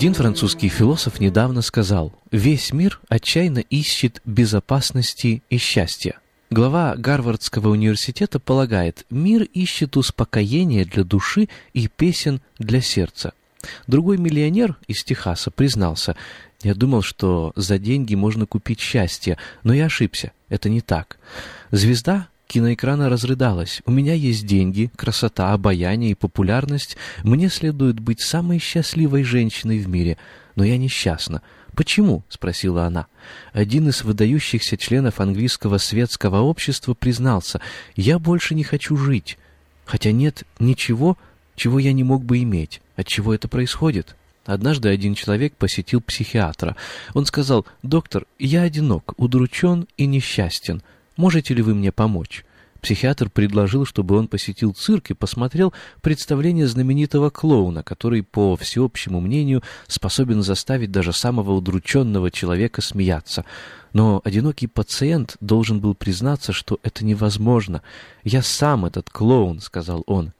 Один французский философ недавно сказал, «Весь мир отчаянно ищет безопасности и счастья». Глава Гарвардского университета полагает, мир ищет успокоения для души и песен для сердца. Другой миллионер из Техаса признался, «Я думал, что за деньги можно купить счастье, но я ошибся, это не так». Звезда киноэкрана разрыдалась. «У меня есть деньги, красота, обаяние и популярность. Мне следует быть самой счастливой женщиной в мире, но я несчастна». «Почему?» — спросила она. Один из выдающихся членов английского светского общества признался, «Я больше не хочу жить, хотя нет ничего, чего я не мог бы иметь. От чего это происходит?» Однажды один человек посетил психиатра. Он сказал, «Доктор, я одинок, удручен и несчастен. Можете ли вы мне помочь?» Психиатр предложил, чтобы он посетил цирк и посмотрел представление знаменитого клоуна, который, по всеобщему мнению, способен заставить даже самого удрученного человека смеяться. Но одинокий пациент должен был признаться, что это невозможно. «Я сам этот клоун», — сказал он.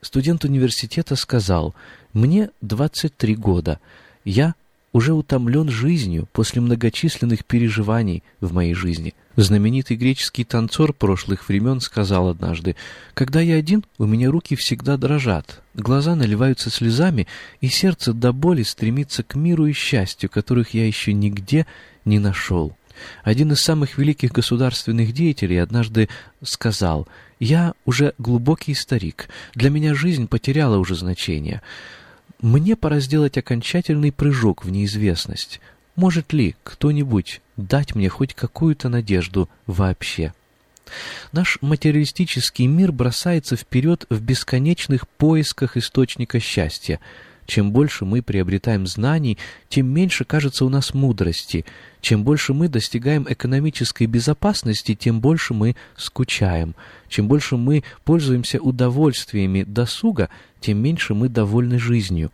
Студент университета сказал, «Мне 23 года. Я уже утомлен жизнью после многочисленных переживаний в моей жизни». Знаменитый греческий танцор прошлых времен сказал однажды, «Когда я один, у меня руки всегда дрожат, глаза наливаются слезами, и сердце до боли стремится к миру и счастью, которых я еще нигде не нашел». Один из самых великих государственных деятелей однажды сказал, «Я уже глубокий старик, для меня жизнь потеряла уже значение. Мне пора сделать окончательный прыжок в неизвестность». Может ли кто-нибудь дать мне хоть какую-то надежду вообще? Наш материалистический мир бросается вперед в бесконечных поисках источника счастья. Чем больше мы приобретаем знаний, тем меньше кажется у нас мудрости. Чем больше мы достигаем экономической безопасности, тем больше мы скучаем. Чем больше мы пользуемся удовольствиями досуга, тем меньше мы довольны жизнью.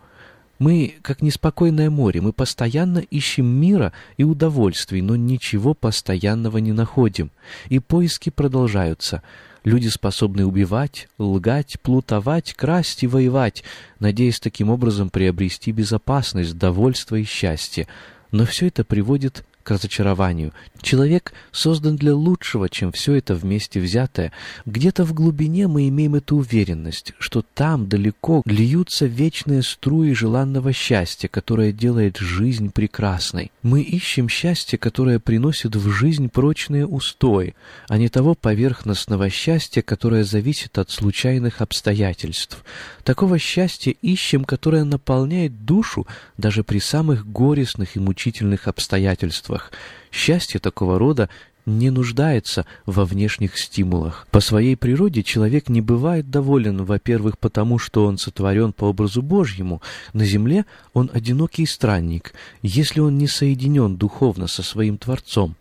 Мы, как неспокойное море, мы постоянно ищем мира и удовольствий, но ничего постоянного не находим. И поиски продолжаются. Люди способны убивать, лгать, плутовать, красть и воевать, надеясь таким образом приобрести безопасность, довольство и счастье. Но все это приводит к разочарованию. Человек создан для лучшего, чем все это вместе взятое. Где-то в глубине мы имеем эту уверенность, что там, далеко, льются вечные струи желанного счастья, которое делает жизнь прекрасной. Мы ищем счастье, которое приносит в жизнь прочные устои, а не того поверхностного счастья, которое зависит от случайных обстоятельств. Такого счастья ищем, которое наполняет душу даже при самых горестных и мучительных обстоятельствах чувствах. Счастье такого рода не нуждается во внешних стимулах. По своей природе человек не бывает доволен, во-первых, потому что он сотворен по образу Божьему. На земле он одинокий странник, если он не соединен духовно со своим Творцом.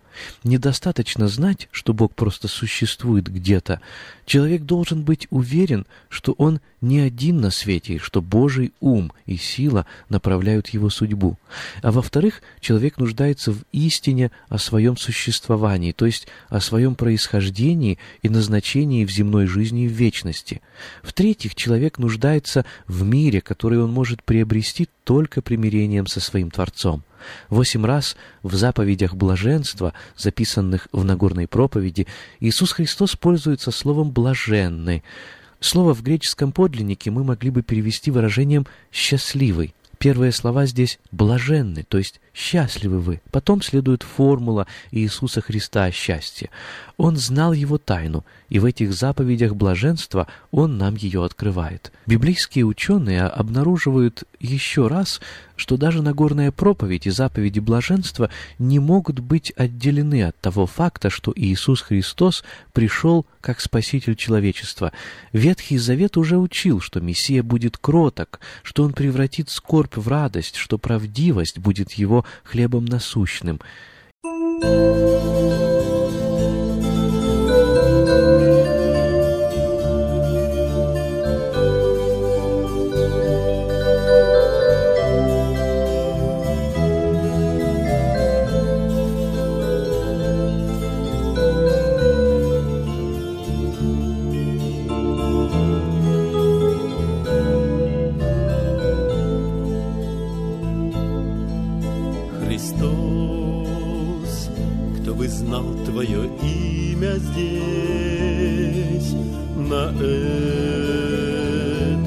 Недостаточно знать, что Бог просто существует где-то. Человек должен быть уверен, что Он не один на свете, что Божий ум и сила направляют его судьбу. А во-вторых, человек нуждается в истине о своем существовании, то есть о своем происхождении и назначении в земной жизни и в вечности. В-третьих, человек нуждается в мире, который он может приобрести только примирением со своим Творцом. Восемь раз в заповедях блаженства, записанных в Нагорной проповеди, Иисус Христос пользуется словом «блаженный». Слово в греческом подлиннике мы могли бы перевести выражением «счастливый». Первые слова здесь «блаженны», то есть «счастливы вы». Потом следует формула Иисуса Христа о счастье. Он знал его тайну, и в этих заповедях блаженства он нам ее открывает. Библейские ученые обнаруживают еще раз, что даже Нагорная проповедь и заповеди блаженства не могут быть отделены от того факта, что Иисус Христос пришел как Спаситель человечества. Ветхий Завет уже учил, что Мессия будет кроток, что Он превратит скорбь в радость, что правдивость будет Его хлебом насущным.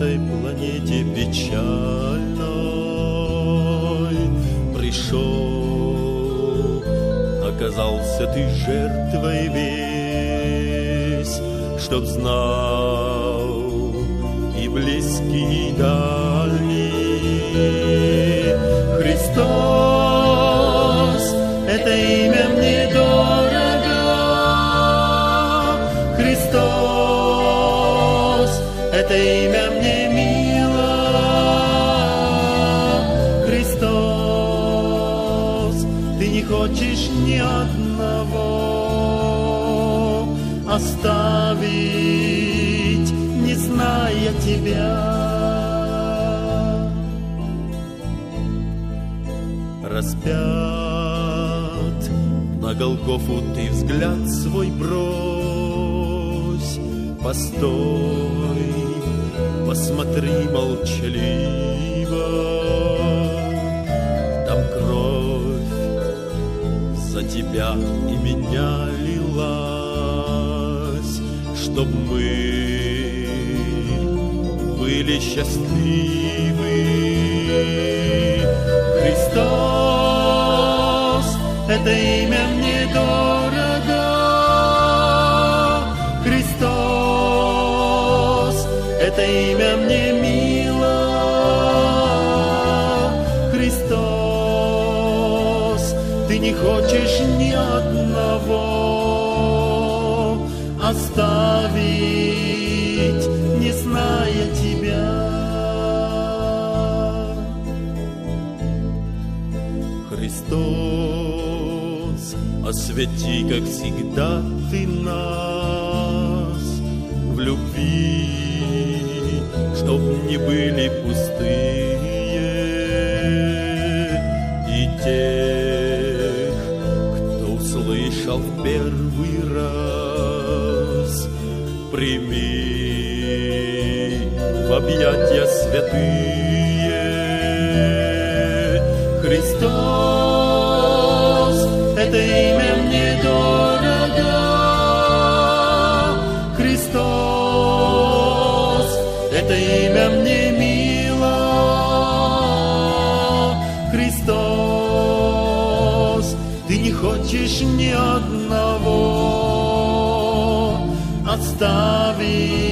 Этой планете печальной пришел, оказался ты жертвой весь, чтоб знал и близкий, и дальний. Христос, тебя. Распят на Голгофу ты взгляд свой брось, постой, посмотри молчаливо, там кровь за тебя и меня лилась, чтоб мы были счастливы. Христос, это имя мне дорого. Христос, это имя мне мило. Христос, ты не хочешь ни одного освети, как всегда, ты нас в любви, чтоб не были пустые и тех, кто услышал в первый раз, прими в объятия святые. Христос, хочешь ни одного оставить,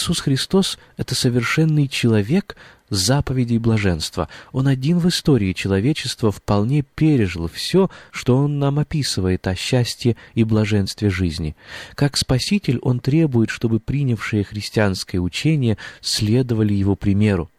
Иисус Христос — это совершенный человек заповедей блаженства. Он один в истории человечества вполне пережил все, что он нам описывает о счастье и блаженстве жизни. Как Спаситель он требует, чтобы принявшие христианское учение следовали его примеру.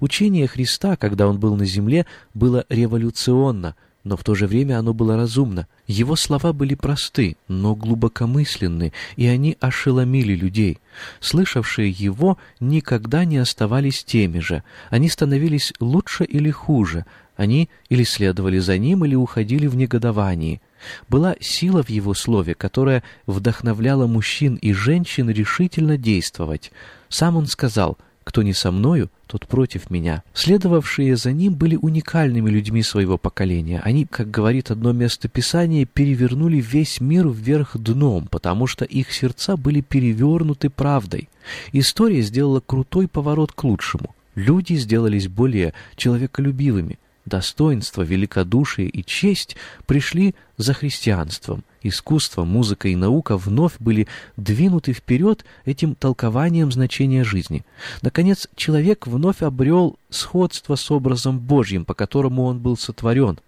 Учение Христа, когда он был на земле, было революционно — но в то же время оно было разумно. Его слова были просты, но глубокомысленны, и они ошеломили людей. Слышавшие его никогда не оставались теми же. Они становились лучше или хуже. Они или следовали за ним, или уходили в негодовании. Была сила в его слове, которая вдохновляла мужчин и женщин решительно действовать. Сам он сказал «Кто не со мною, тот против меня. Следовавшие за ним были уникальными людьми своего поколения. Они, как говорит одно место Писания, перевернули весь мир вверх дном, потому что их сердца были перевернуты правдой. История сделала крутой поворот к лучшему. Люди сделались более человеколюбивыми достоинство, великодушие и честь пришли за христианством. Искусство, музыка и наука вновь были двинуты вперед этим толкованием значения жизни. Наконец, человек вновь обрел сходство с образом Божьим, по которому он был сотворен.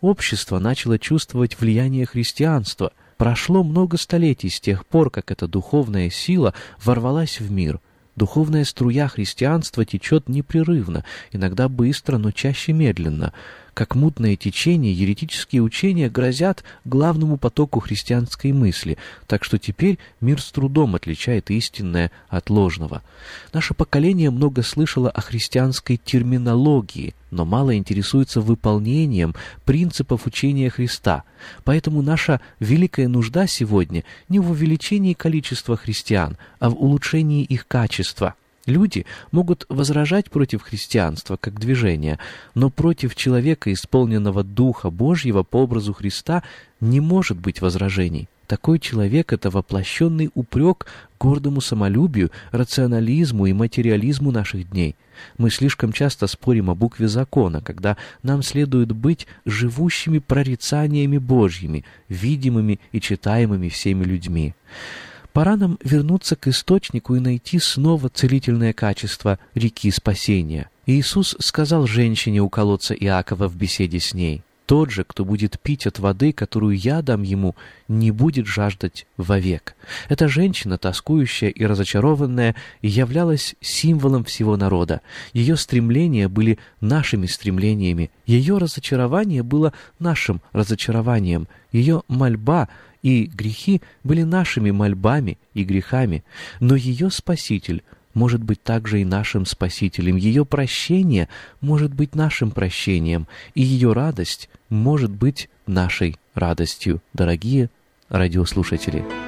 Общество начало чувствовать влияние христианства. Прошло много столетий с тех пор, как эта духовная сила ворвалась в мир – Духовная струя христианства течет непрерывно, иногда быстро, но чаще медленно. Как мутное течение, еретические учения грозят главному потоку христианской мысли, так что теперь мир с трудом отличает истинное от ложного. Наше поколение много слышало о христианской терминологии, но мало интересуется выполнением принципов учения Христа. Поэтому наша великая нужда сегодня не в увеличении количества христиан, а в улучшении их качества. Люди могут возражать против христианства как движения, но против человека, исполненного Духа Божьего по образу Христа, не может быть возражений. Такой человек — это воплощенный упрек гордому самолюбию, рационализму и материализму наших дней. Мы слишком часто спорим о букве закона, когда нам следует быть живущими прорицаниями Божьими, видимыми и читаемыми всеми людьми. Пора нам вернуться к источнику и найти снова целительное качество реки спасения. Иисус сказал женщине у колодца Иакова в беседе с ней, «Тот же, кто будет пить от воды, которую я дам ему, не будет жаждать вовек». Эта женщина, тоскующая и разочарованная, являлась символом всего народа. Ее стремления были нашими стремлениями, ее разочарование было нашим разочарованием, ее мольба — и грехи были нашими мольбами и грехами, но ее Спаситель может быть также и нашим Спасителем, ее прощение может быть нашим прощением, и ее радость может быть нашей радостью, дорогие радиослушатели.